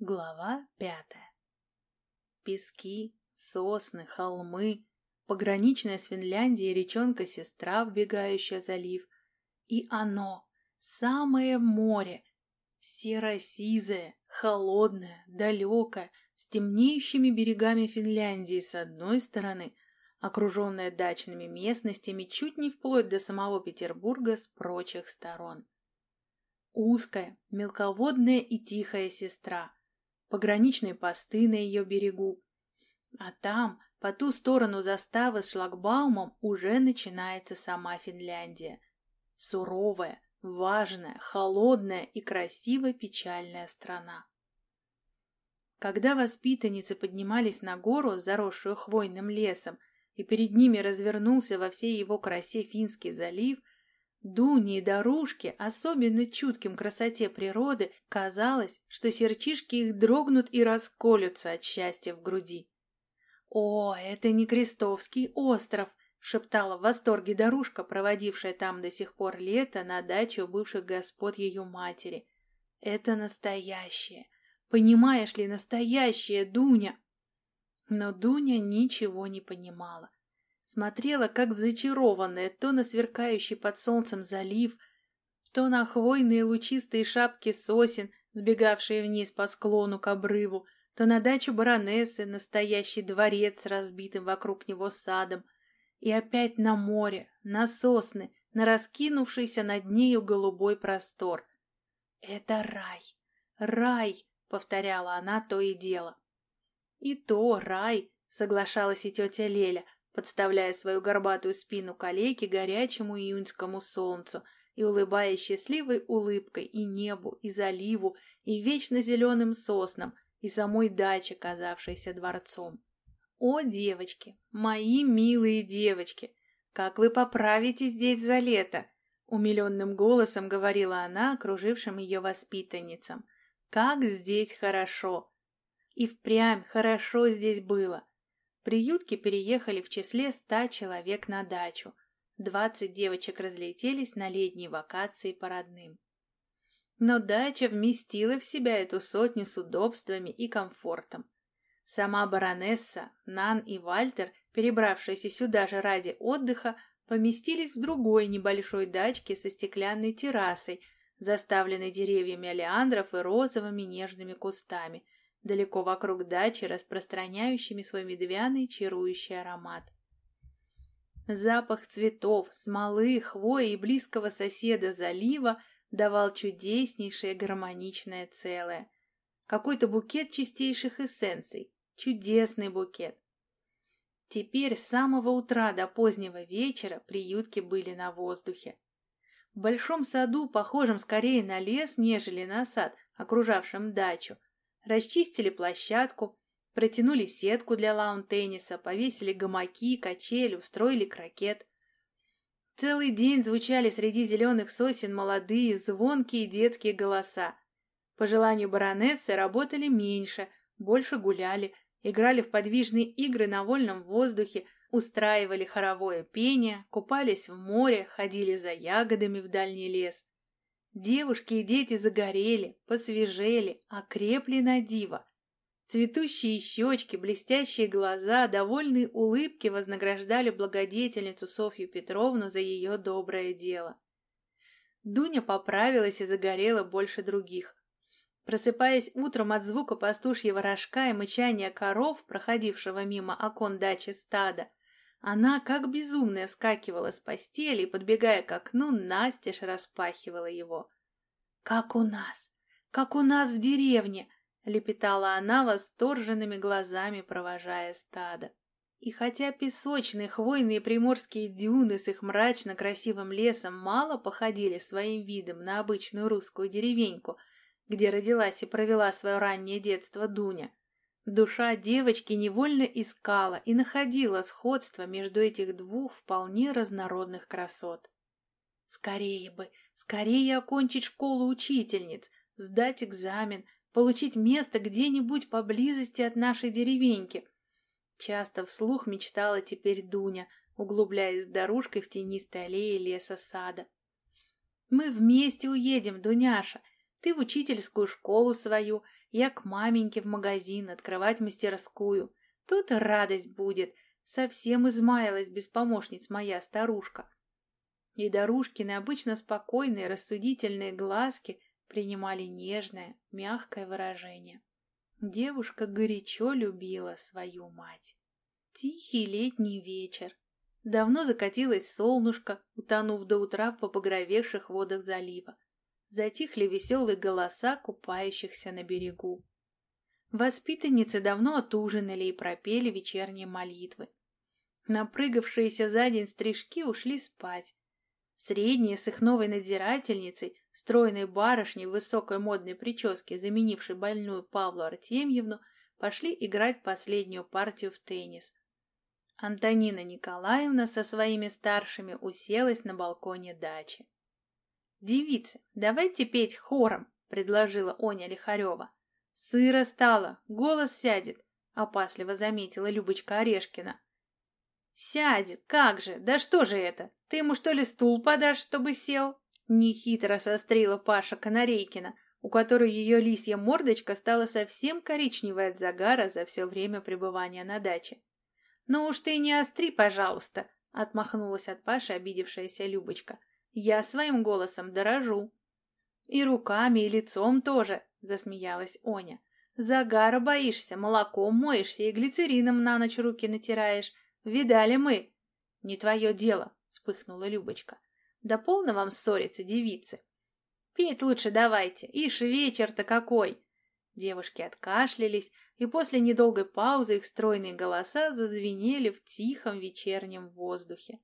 Глава пятая. Пески, сосны, холмы, пограничная с Финляндией речонка-сестра, вбегающая залив, и оно, самое море, серо-сизое, холодное, далекое, с темнеющими берегами Финляндии с одной стороны, окруженное дачными местностями чуть не вплоть до самого Петербурга с прочих сторон. Узкая, мелководная и тихая сестра – пограничные посты на ее берегу. А там, по ту сторону заставы с шлагбаумом, уже начинается сама Финляндия. Суровая, важная, холодная и красиво печальная страна. Когда воспитанницы поднимались на гору, заросшую хвойным лесом, и перед ними развернулся во всей его красе Финский залив, Дуне и Дорушке, особенно чутким красоте природы, казалось, что серчишки их дрогнут и расколются от счастья в груди. «О, это не Крестовский остров!» — шептала в восторге Дорушка, проводившая там до сих пор лето на даче у бывших господ ее матери. «Это настоящее! Понимаешь ли, настоящее, Дуня!» Но Дуня ничего не понимала смотрела, как зачарованная, то на сверкающий под солнцем залив, то на хвойные лучистые шапки сосен, сбегавшие вниз по склону к обрыву, то на дачу баронессы, настоящий дворец с разбитым вокруг него садом, и опять на море, на сосны, на раскинувшийся над нею голубой простор. «Это рай! Рай!» — повторяла она то и дело. «И то рай!» — соглашалась и тетя Леля — подставляя свою горбатую спину калеке горячему июньскому солнцу и улыбаясь счастливой улыбкой и небу, и заливу, и вечно зеленым соснам, и самой даче, казавшейся дворцом. О, девочки, мои милые девочки, как вы поправите здесь за лето! Умиленным голосом говорила она окружившим ее воспитанницам. Как здесь хорошо! И впрямь хорошо здесь было. Приютки переехали в числе ста человек на дачу. Двадцать девочек разлетелись на летние вакации по родным. Но дача вместила в себя эту сотню с удобствами и комфортом. Сама баронесса, Нан и Вальтер, перебравшиеся сюда же ради отдыха, поместились в другой небольшой дачке со стеклянной террасой, заставленной деревьями олеандров и розовыми нежными кустами – далеко вокруг дачи, распространяющими свой медвяный чарующий аромат. Запах цветов, смолы, хвои и близкого соседа залива давал чудеснейшее гармоничное целое. Какой-то букет чистейших эссенций, чудесный букет. Теперь с самого утра до позднего вечера приютки были на воздухе. В большом саду, похожем скорее на лес, нежели на сад, окружавшем дачу, расчистили площадку, протянули сетку для лаун-тенниса, повесили гамаки, качели, устроили крокет. Целый день звучали среди зеленых сосен молодые, звонкие детские голоса. По желанию баронессы работали меньше, больше гуляли, играли в подвижные игры на вольном воздухе, устраивали хоровое пение, купались в море, ходили за ягодами в дальний лес. Девушки и дети загорели, посвежели, окрепли на диво. Цветущие щечки, блестящие глаза, довольные улыбки вознаграждали благодетельницу Софью Петровну за ее доброе дело. Дуня поправилась и загорела больше других. Просыпаясь утром от звука пастушьего рожка и мычания коров, проходившего мимо окон дачи стада, она, как безумная, вскакивала с постели и, подбегая к окну, настежь распахивала его. «Как у нас! Как у нас в деревне!» — лепетала она восторженными глазами, провожая стадо. И хотя песочные хвойные приморские дюны с их мрачно красивым лесом мало походили своим видом на обычную русскую деревеньку, где родилась и провела свое раннее детство Дуня, Душа девочки невольно искала и находила сходство между этих двух вполне разнородных красот. Скорее бы, скорее окончить школу учительниц, сдать экзамен, получить место где-нибудь поблизости от нашей деревеньки. Часто вслух мечтала теперь Дуня, углубляясь с дорожкой в тенистой аллее леса сада. «Мы вместе уедем, Дуняша, ты в учительскую школу свою, Я к маменьке в магазин открывать мастерскую. Тут радость будет. Совсем измаялась без помощниц моя старушка. И Дорушкины обычно спокойные, рассудительные глазки принимали нежное, мягкое выражение. Девушка горячо любила свою мать. Тихий летний вечер. Давно закатилось солнышко, утонув до утра в побагровевших водах залива. Затихли веселые голоса купающихся на берегу. Воспитанницы давно отужинали и пропели вечерние молитвы. Напрыгавшиеся за день стрижки ушли спать. Средние с их новой надзирательницей, стройной барышней в высокой модной прическе, заменившей больную Павлу Артемьевну, пошли играть последнюю партию в теннис. Антонина Николаевна со своими старшими уселась на балконе дачи. «Девицы, давайте петь хором», — предложила Оня Лихарева. «Сыро стало, голос сядет», — опасливо заметила Любочка Орешкина. «Сядет, как же, да что же это? Ты ему что ли стул подашь, чтобы сел?» Нехитро сострила Паша Канарейкина, у которой ее лисья мордочка стала совсем коричневой от загара за все время пребывания на даче. «Ну уж ты не остри, пожалуйста», — отмахнулась от Паши обидевшаяся Любочка. «Я своим голосом дорожу». «И руками, и лицом тоже», — засмеялась Оня. «Загара боишься, молоком моешься и глицерином на ночь руки натираешь. Видали мы?» «Не твое дело», — вспыхнула Любочка. «Да полно вам ссориться, девицы. Петь лучше давайте, ишь вечер-то какой!» Девушки откашлялись, и после недолгой паузы их стройные голоса зазвенели в тихом вечернем воздухе.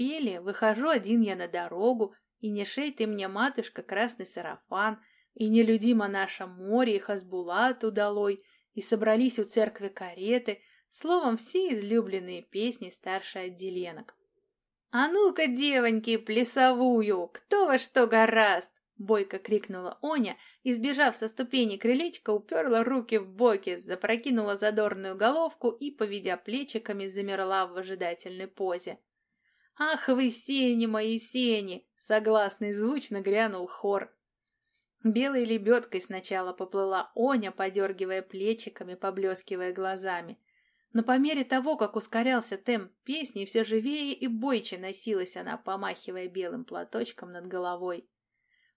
Пели «Выхожу один я на дорогу», и «Не шей ты мне, матушка, красный сарафан», и «Нелюдимо наше море», и «Хазбулат удалой», и собрались у церкви кареты, словом, все излюбленные песни старшей отделенок. «А ну-ка, девоньки, плясовую! Кто во что гораст!» Бойко крикнула Оня и, сбежав со ступени крылечка, уперла руки в боки, запрокинула задорную головку и, поведя плечиками, замерла в ожидательной позе. «Ах вы, сени мои сени!» — согласно и звучно грянул хор. Белой лебедкой сначала поплыла Оня, подергивая плечиками, поблескивая глазами. Но по мере того, как ускорялся темп песни, все живее и бойче носилась она, помахивая белым платочком над головой.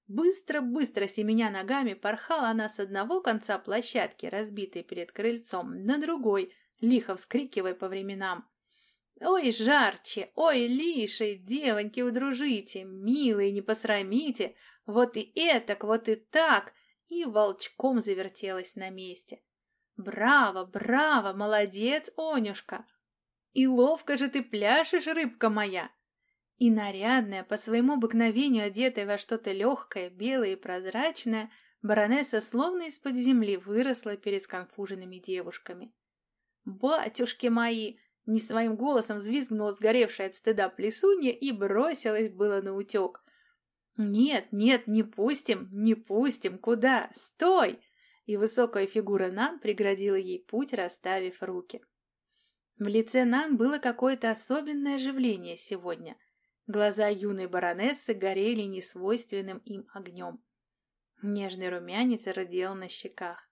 Быстро-быстро семеня ногами порхала она с одного конца площадки, разбитой перед крыльцом, на другой, лихо вскрикивая по временам. «Ой, жарче! Ой, лишей! Девоньки, удружите! Милые, не посрамите! Вот и этак, вот и так!» И волчком завертелась на месте. «Браво, браво! Молодец, Онюшка! И ловко же ты пляшешь, рыбка моя!» И нарядная, по своему обыкновению одетая во что-то легкое, белое и прозрачное, баронесса словно из-под земли выросла перед сконфуженными девушками. «Батюшки мои!» — не своим голосом взвизгнула сгоревшая от стыда плесунья и бросилась было на утек. «Нет, нет, не пустим, не пустим! Куда? Стой!» И высокая фигура Нан преградила ей путь, расставив руки. В лице Нан было какое-то особенное оживление сегодня — Глаза юной баронессы горели несвойственным им огнем. Нежный румянец родил на щеках.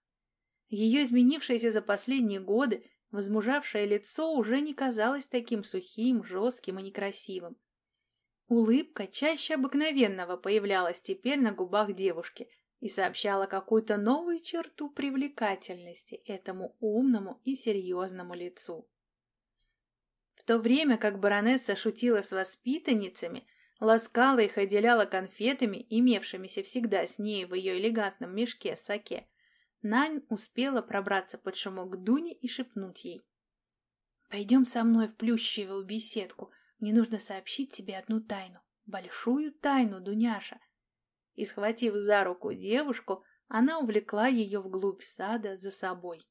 Ее изменившееся за последние годы возмужавшее лицо уже не казалось таким сухим, жестким и некрасивым. Улыбка чаще обыкновенного появлялась теперь на губах девушки и сообщала какую-то новую черту привлекательности этому умному и серьезному лицу. В то время как баронесса шутила с воспитанницами, ласкала их и отделяла конфетами, имевшимися всегда с ней в ее элегантном мешке саке, Нань успела пробраться под шумок Дуни и шепнуть ей. «Пойдем со мной в плющевую беседку. Мне нужно сообщить тебе одну тайну. Большую тайну, Дуняша!» И, схватив за руку девушку, она увлекла ее вглубь сада за собой.